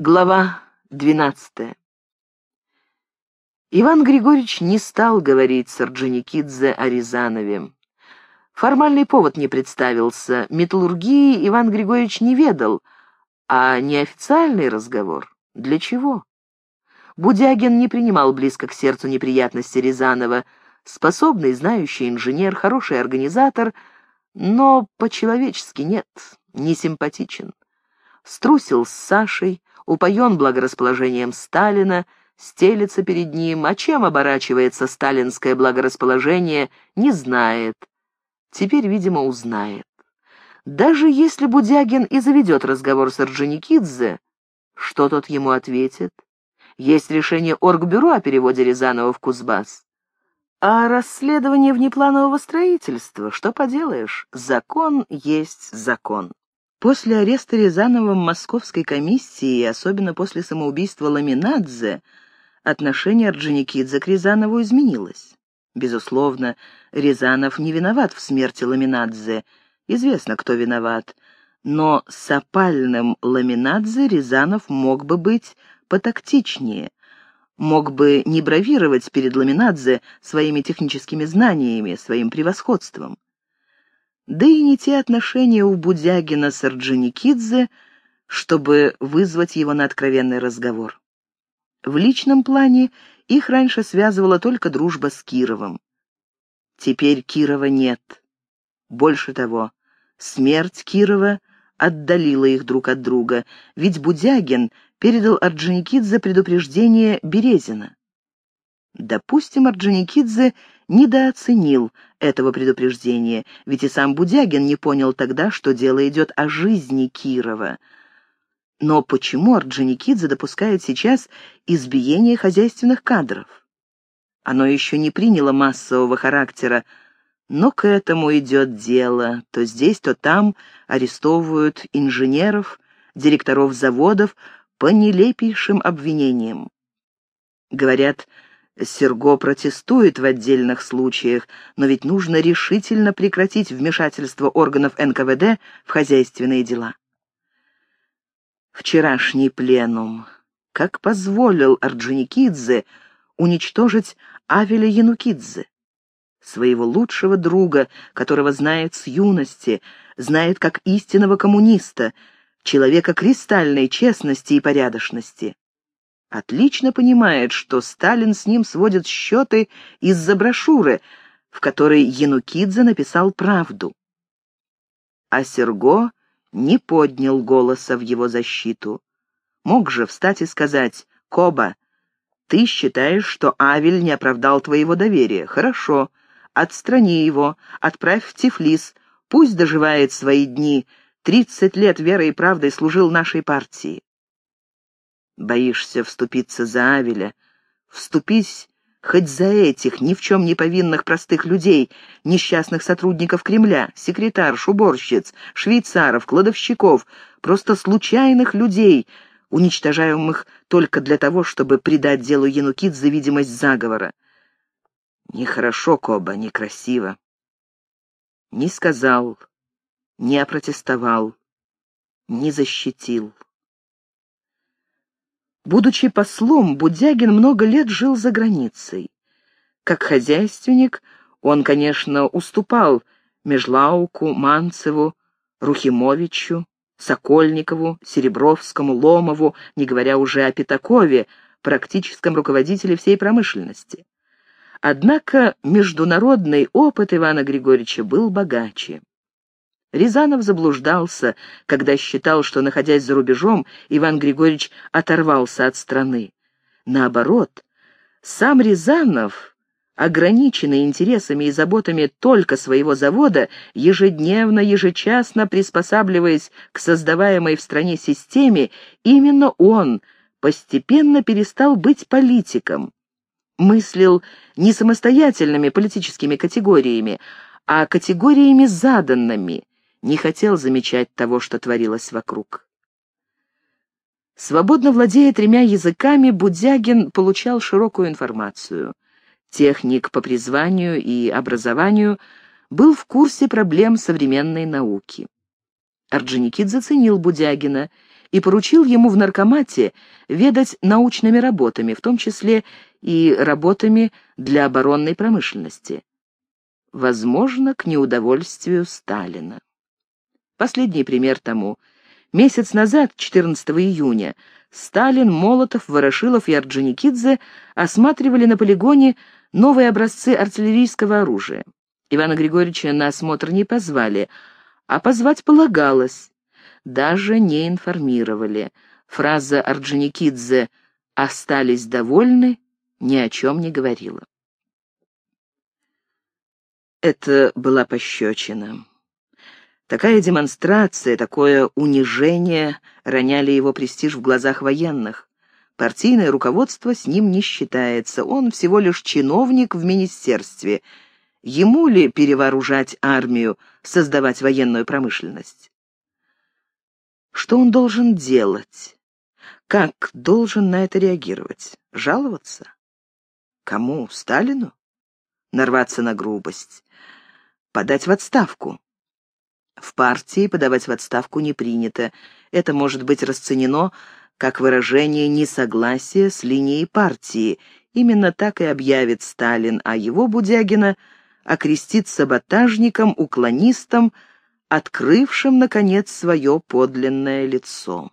Глава двенадцатая. Иван Григорьевич не стал говорить с Орджоникидзе о Рязанове. Формальный повод не представился, металлургии Иван Григорьевич не ведал, а неофициальный разговор для чего? Будягин не принимал близко к сердцу неприятности Рязанова, способный, знающий инженер, хороший организатор, но по-человечески нет, не симпатичен. Струсил с Сашей, упоен благорасположением Сталина, стелется перед ним, а чем оборачивается сталинское благорасположение, не знает. Теперь, видимо, узнает. Даже если Будягин и заведет разговор с Орджоникидзе, что тот ему ответит? Есть решение Оргбюро о переводе Рязанова в Кузбасс. А расследование внепланового строительства, что поделаешь, закон есть закон. После ареста Рязанова московской комиссии, особенно после самоубийства Ламинадзе, отношение Орджоникидзе к Рязанову изменилось. Безусловно, Рязанов не виноват в смерти Ламинадзе, известно, кто виноват, но с опальным Ламинадзе Рязанов мог бы быть потактичнее, мог бы не бравировать перед Ламинадзе своими техническими знаниями, своим превосходством. Да и не те отношения у Будягина с Орджоникидзе, чтобы вызвать его на откровенный разговор. В личном плане их раньше связывала только дружба с Кировым. Теперь Кирова нет. Больше того, смерть Кирова отдалила их друг от друга, ведь Будягин передал Орджоникидзе предупреждение Березина. Допустим, Орджоникидзе недооценил этого предупреждения, ведь и сам Будягин не понял тогда, что дело идет о жизни Кирова. Но почему Орджоникидзе допускает сейчас избиение хозяйственных кадров? Оно еще не приняло массового характера, но к этому идет дело. То здесь, то там арестовывают инженеров, директоров заводов по нелепейшим обвинениям. Говорят, Серго протестует в отдельных случаях, но ведь нужно решительно прекратить вмешательство органов НКВД в хозяйственные дела. Вчерашний пленум. Как позволил Орджоникидзе уничтожить Авеля Янукидзе, своего лучшего друга, которого знает с юности, знает как истинного коммуниста, человека кристальной честности и порядочности отлично понимает, что Сталин с ним сводит счеты из-за брошюры, в которой Янукидзе написал правду. А Серго не поднял голоса в его защиту. Мог же встать и сказать, «Коба, ты считаешь, что Авель не оправдал твоего доверия. Хорошо, отстрани его, отправь в Тифлис, пусть доживает свои дни. Тридцать лет верой и правдой служил нашей партии. Боишься вступиться за Авеля? Вступись хоть за этих ни в чем не повинных простых людей, несчастных сотрудников Кремля, секретарш, уборщиц, швейцаров, кладовщиков, просто случайных людей, уничтожаемых только для того, чтобы придать делу Янукидзе видимость заговора. Нехорошо, Коба, некрасиво. Не сказал, не опротестовал, не защитил. Будучи послом, Будягин много лет жил за границей. Как хозяйственник он, конечно, уступал Межлауку, Манцеву, Рухимовичу, Сокольникову, Серебровскому, Ломову, не говоря уже о Пятакове, практическом руководителе всей промышленности. Однако международный опыт Ивана Григорьевича был богаче. Рязанов заблуждался, когда считал, что, находясь за рубежом, Иван Григорьевич оторвался от страны. Наоборот, сам Рязанов, ограниченный интересами и заботами только своего завода, ежедневно, ежечасно приспосабливаясь к создаваемой в стране системе, именно он постепенно перестал быть политиком. Мыслил не самостоятельными политическими категориями, а категориями заданными, не хотел замечать того, что творилось вокруг. Свободно владея тремя языками, Будягин получал широкую информацию. Техник по призванию и образованию был в курсе проблем современной науки. Орджоникидзе заценил Будягина, и поручил ему в наркомате ведать научными работами, в том числе и работами для оборонной промышленности. Возможно, к неудовольствию Сталина. Последний пример тому. Месяц назад, 14 июня, Сталин, Молотов, Ворошилов и Орджоникидзе осматривали на полигоне новые образцы артиллерийского оружия. Ивана Григорьевича на осмотр не позвали, а позвать полагалось. Даже не информировали. Фраза Орджоникидзе «остались довольны» ни о чем не говорила. Это была пощечина. Такая демонстрация, такое унижение роняли его престиж в глазах военных. Партийное руководство с ним не считается, он всего лишь чиновник в министерстве. Ему ли перевооружать армию, создавать военную промышленность? Что он должен делать? Как должен на это реагировать? Жаловаться? Кому? Сталину? Нарваться на грубость? Подать в отставку? В партии подавать в отставку не принято. Это может быть расценено как выражение несогласия с линией партии. Именно так и объявит Сталин, а его Будягина окрестит саботажником, уклонистом, открывшим, наконец, свое подлинное лицо.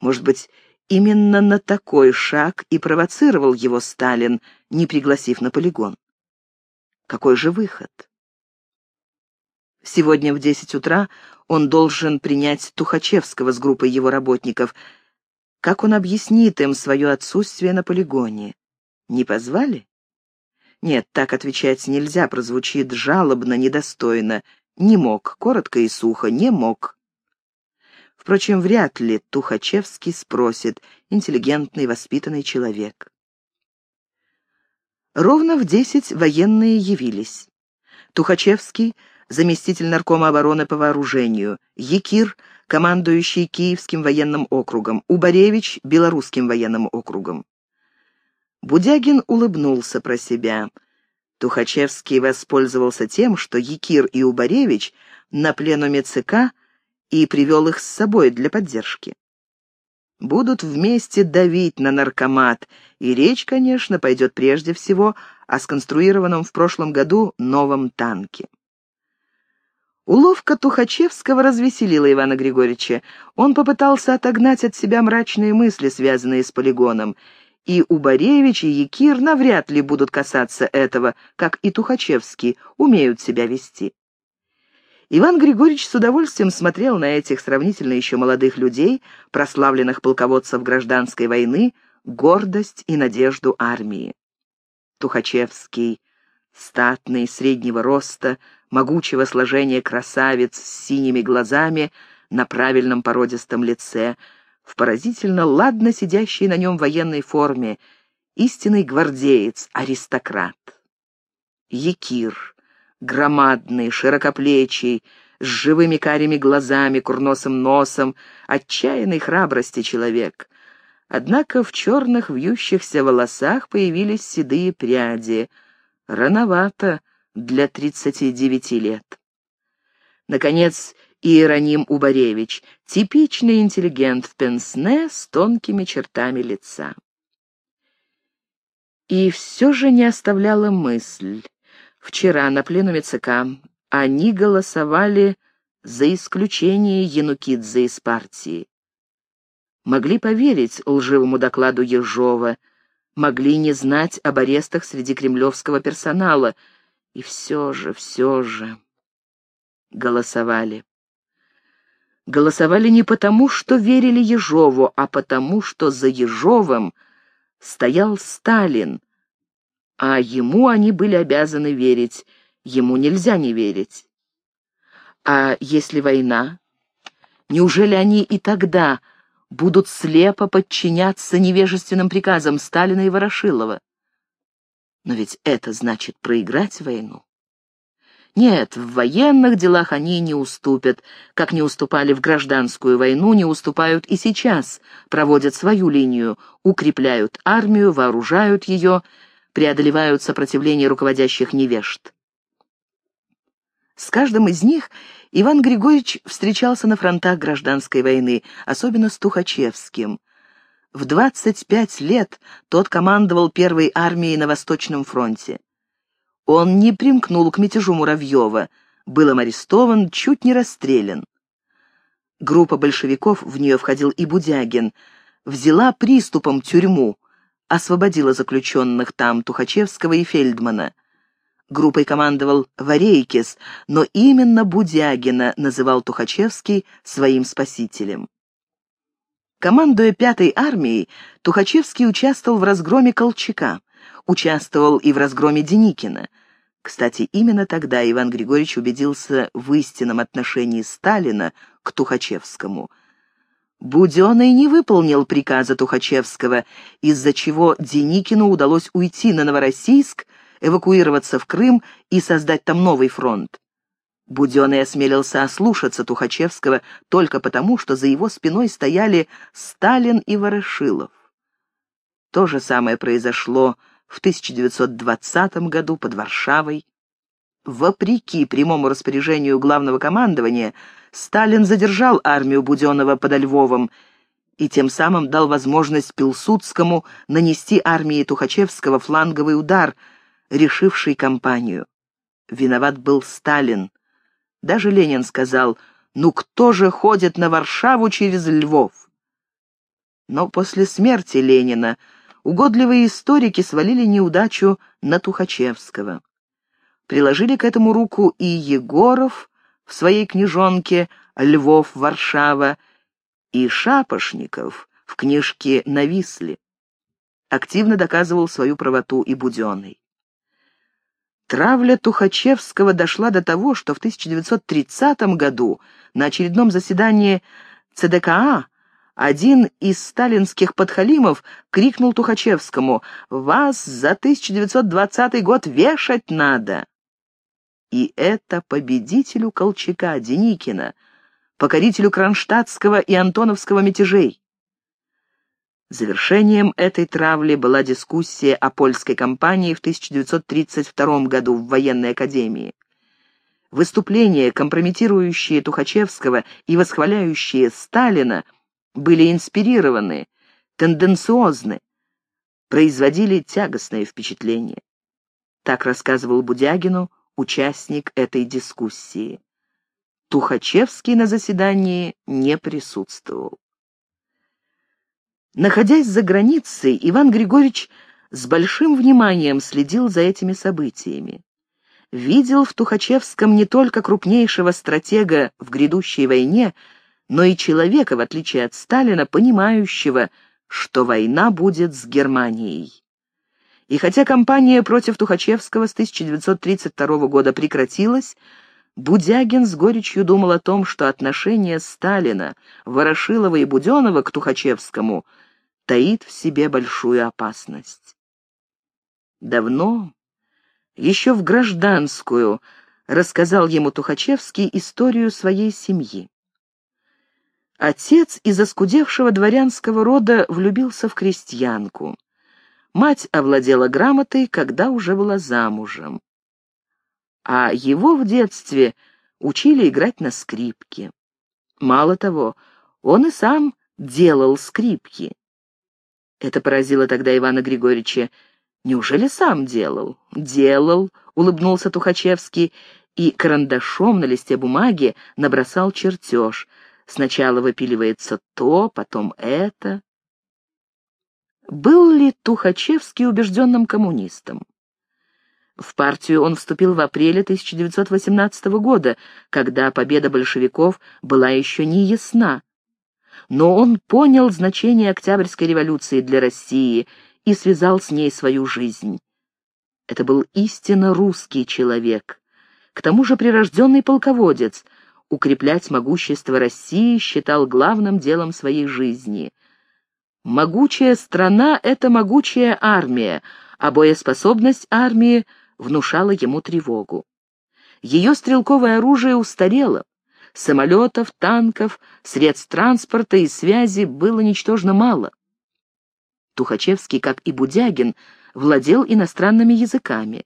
Может быть, именно на такой шаг и провоцировал его Сталин, не пригласив на полигон. Какой же выход? Сегодня в десять утра он должен принять Тухачевского с группой его работников. Как он объяснит им свое отсутствие на полигоне? Не позвали? Нет, так отвечать нельзя, прозвучит жалобно, недостойно. Не мог, коротко и сухо, не мог. Впрочем, вряд ли Тухачевский спросит, интеллигентный, воспитанный человек. Ровно в десять военные явились. Тухачевский заместитель наркома обороны по вооружению, Якир, командующий Киевским военным округом, Убаревич — Белорусским военным округом. Будягин улыбнулся про себя. Тухачевский воспользовался тем, что Якир и Убаревич на пленуме ЦК и привел их с собой для поддержки. Будут вместе давить на наркомат, и речь, конечно, пойдет прежде всего о сконструированном в прошлом году новом танке. Уловка Тухачевского развеселила Ивана Григорьевича. Он попытался отогнать от себя мрачные мысли, связанные с полигоном. И Убаревич, и Якир навряд ли будут касаться этого, как и Тухачевский, умеют себя вести. Иван Григорьевич с удовольствием смотрел на этих сравнительно еще молодых людей, прославленных полководцев гражданской войны, гордость и надежду армии. Тухачевский, статный, среднего роста, могучего сложения красавец с синими глазами на правильном породистом лице, в поразительно ладно сидящей на нем военной форме, истинный гвардеец, аристократ. Якир, громадный, широкоплечий, с живыми карими глазами, курносым носом, отчаянной храбрости человек. Однако в черных вьющихся волосах появились седые пряди. Рановато для 39 лет. Наконец, Иероним Убаревич, типичный интеллигент в пенсне с тонкими чертами лица. И все же не оставляла мысль. Вчера на пленуме ЦК они голосовали за исключение Янукидзе из партии. Могли поверить лживому докладу Ежова, могли не знать об арестах среди кремлевского персонала — и все же, все же голосовали. Голосовали не потому, что верили Ежову, а потому, что за Ежовым стоял Сталин, а ему они были обязаны верить, ему нельзя не верить. А если война? Неужели они и тогда будут слепо подчиняться невежественным приказам Сталина и Ворошилова? Но ведь это значит проиграть войну. Нет, в военных делах они не уступят, как не уступали в гражданскую войну, не уступают и сейчас, проводят свою линию, укрепляют армию, вооружают ее, преодолевают сопротивление руководящих невежд. С каждым из них Иван Григорьевич встречался на фронтах гражданской войны, особенно с Тухачевским. В 25 лет тот командовал первой армией на Восточном фронте. Он не примкнул к мятежу Муравьева, был им арестован, чуть не расстрелян. Группа большевиков, в нее входил и Будягин, взяла приступом тюрьму, освободила заключенных там Тухачевского и Фельдмана. Группой командовал Варейкис, но именно Будягина называл Тухачевский своим спасителем. Командуя пятой армией, Тухачевский участвовал в разгроме Колчака, участвовал и в разгроме Деникина. Кстати, именно тогда Иван Григорьевич убедился в истинном отношении Сталина к Тухачевскому. Буденный не выполнил приказа Тухачевского, из-за чего Деникину удалось уйти на Новороссийск, эвакуироваться в Крым и создать там новый фронт. Буденный осмелился ослушаться Тухачевского только потому, что за его спиной стояли Сталин и Ворошилов. То же самое произошло в 1920 году под Варшавой. Вопреки прямому распоряжению главного командования, Сталин задержал армию Буденного под Львовом и тем самым дал возможность Пилсудскому нанести армии Тухачевского фланговый удар, решивший кампанию. Виноват был Сталин, даже Ленин сказал, ну кто же ходит на Варшаву через Львов? Но после смерти Ленина угодливые историки свалили неудачу на Тухачевского. Приложили к этому руку и Егоров в своей книжонке «Львов, Варшава» и Шапошников в книжке «Нависли». Активно доказывал свою правоту и Буденный. Травля Тухачевского дошла до того, что в 1930 году на очередном заседании ЦДКА один из сталинских подхалимов крикнул Тухачевскому «Вас за 1920 год вешать надо!» И это победителю Колчака, Деникина, покорителю Кронштадтского и Антоновского мятежей. Завершением этой травли была дискуссия о польской кампании в 1932 году в военной академии. Выступления, компрометирующие Тухачевского и восхваляющие Сталина, были инспирированы, тенденциозны, производили тягостное впечатление. Так рассказывал Будягину участник этой дискуссии. Тухачевский на заседании не присутствовал. Находясь за границей, Иван Григорьевич с большим вниманием следил за этими событиями. Видел в Тухачевском не только крупнейшего стратега в грядущей войне, но и человека, в отличие от Сталина, понимающего, что война будет с Германией. И хотя кампания против Тухачевского с 1932 года прекратилась, Будягин с горечью думал о том, что отношение Сталина, Ворошилова и Буденова к Тухачевскому – таит в себе большую опасность. Давно, еще в гражданскую, рассказал ему Тухачевский историю своей семьи. Отец из оскудевшего дворянского рода влюбился в крестьянку. Мать овладела грамотой, когда уже была замужем. А его в детстве учили играть на скрипке. Мало того, он и сам делал скрипки. Это поразило тогда Ивана Григорьевича. «Неужели сам делал?» «Делал», — улыбнулся Тухачевский, и карандашом на листе бумаги набросал чертеж. Сначала выпиливается то, потом это. Был ли Тухачевский убежденным коммунистом? В партию он вступил в апреле 1918 года, когда победа большевиков была еще не ясна но он понял значение Октябрьской революции для России и связал с ней свою жизнь. Это был истинно русский человек. К тому же прирожденный полководец. Укреплять могущество России считал главным делом своей жизни. Могучая страна — это могучая армия, а боеспособность армии внушала ему тревогу. Ее стрелковое оружие устарело, Самолетов, танков, средств транспорта и связи было ничтожно мало. Тухачевский, как и Будягин, владел иностранными языками.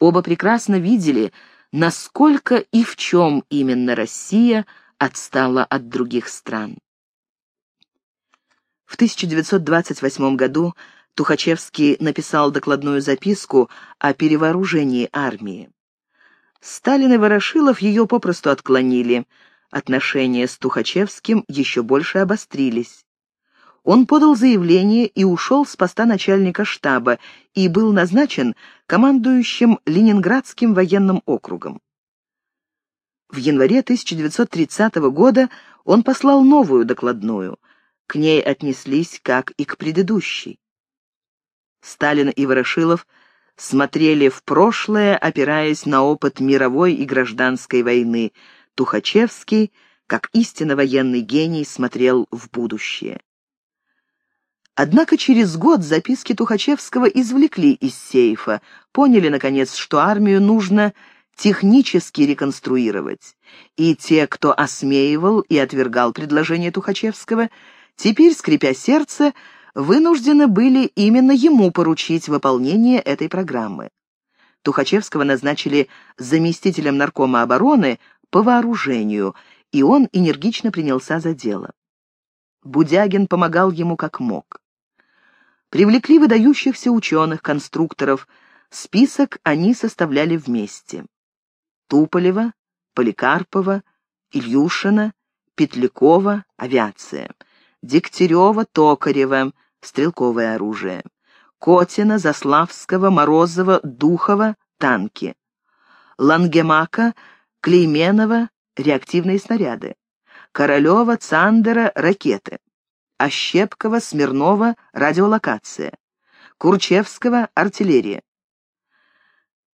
Оба прекрасно видели, насколько и в чем именно Россия отстала от других стран. В 1928 году Тухачевский написал докладную записку о перевооружении армии. Сталин и Ворошилов ее попросту отклонили. Отношения с Тухачевским еще больше обострились. Он подал заявление и ушел с поста начальника штаба и был назначен командующим Ленинградским военным округом. В январе 1930 года он послал новую докладную. К ней отнеслись как и к предыдущей. Сталин и Ворошилов смотрели в прошлое, опираясь на опыт мировой и гражданской войны. Тухачевский, как истинно военный гений, смотрел в будущее. Однако через год записки Тухачевского извлекли из сейфа, поняли, наконец, что армию нужно технически реконструировать. И те, кто осмеивал и отвергал предложение Тухачевского, теперь, скрипя сердце, вынуждены были именно ему поручить выполнение этой программы. Тухачевского назначили заместителем наркома обороны по вооружению, и он энергично принялся за дело. Будягин помогал ему как мог. Привлекли выдающихся ученых, конструкторов. Список они составляли вместе. Туполева, Поликарпова, Ильюшина, Петлякова, авиация. Дегтярева, Токарева, стрелковое оружие. Котина, Заславского, Морозова, Духова, танки. Лангемака, Клейменова, реактивные снаряды. Королева, Цандера, ракеты. Ощепкова, Смирнова — радиолокация. Курчевского — артиллерия.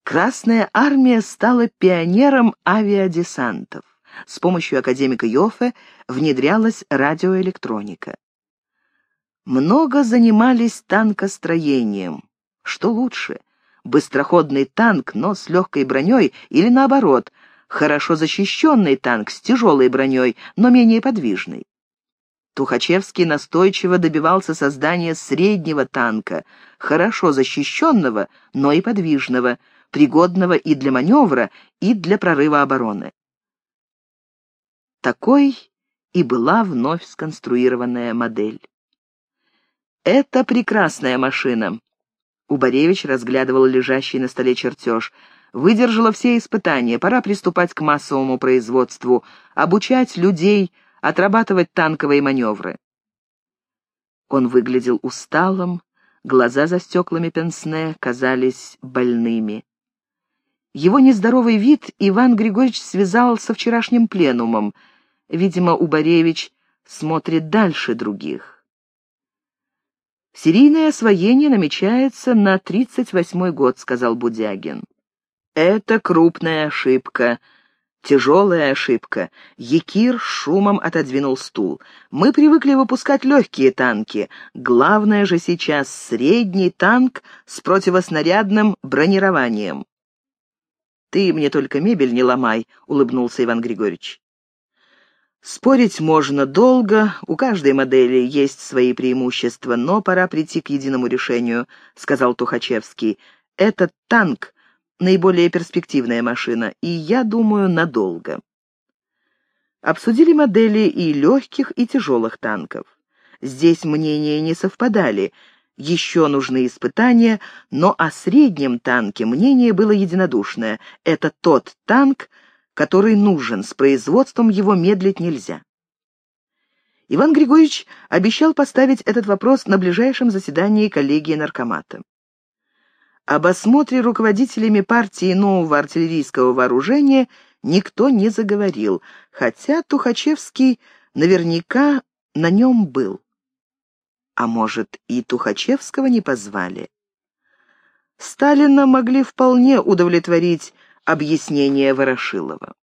Красная армия стала пионером авиадесантов. С помощью академика Йоффе внедрялась радиоэлектроника. Много занимались танкостроением. Что лучше, быстроходный танк, но с легкой броней, или наоборот, хорошо защищенный танк с тяжелой броней, но менее подвижный? Тухачевский настойчиво добивался создания среднего танка, хорошо защищенного, но и подвижного, пригодного и для маневра, и для прорыва обороны. Такой и была вновь сконструированная модель. «Это прекрасная машина», — Убаревич разглядывал лежащий на столе чертеж. «Выдержала все испытания, пора приступать к массовому производству, обучать людей — отрабатывать танковые маневры. Он выглядел усталым, глаза за стеклами пенсне казались больными. Его нездоровый вид Иван Григорьевич связал со вчерашним пленумом. Видимо, Убаревич смотрит дальше других. «Серийное освоение намечается на 38-й год», — сказал Будягин. «Это крупная ошибка», Тяжелая ошибка. Якир шумом отодвинул стул. Мы привыкли выпускать легкие танки. Главное же сейчас средний танк с противоснарядным бронированием. «Ты мне только мебель не ломай», — улыбнулся Иван Григорьевич. Спорить можно долго, у каждой модели есть свои преимущества, но пора прийти к единому решению, — сказал Тухачевский. Этот танк наиболее перспективная машина, и, я думаю, надолго. Обсудили модели и легких, и тяжелых танков. Здесь мнения не совпадали, еще нужны испытания, но о среднем танке мнение было единодушное. Это тот танк, который нужен, с производством его медлить нельзя. Иван Григорьевич обещал поставить этот вопрос на ближайшем заседании коллегии наркомата. Об осмотре руководителями партии нового артиллерийского вооружения никто не заговорил, хотя Тухачевский наверняка на нем был. А может, и Тухачевского не позвали? Сталина могли вполне удовлетворить объяснения Ворошилова.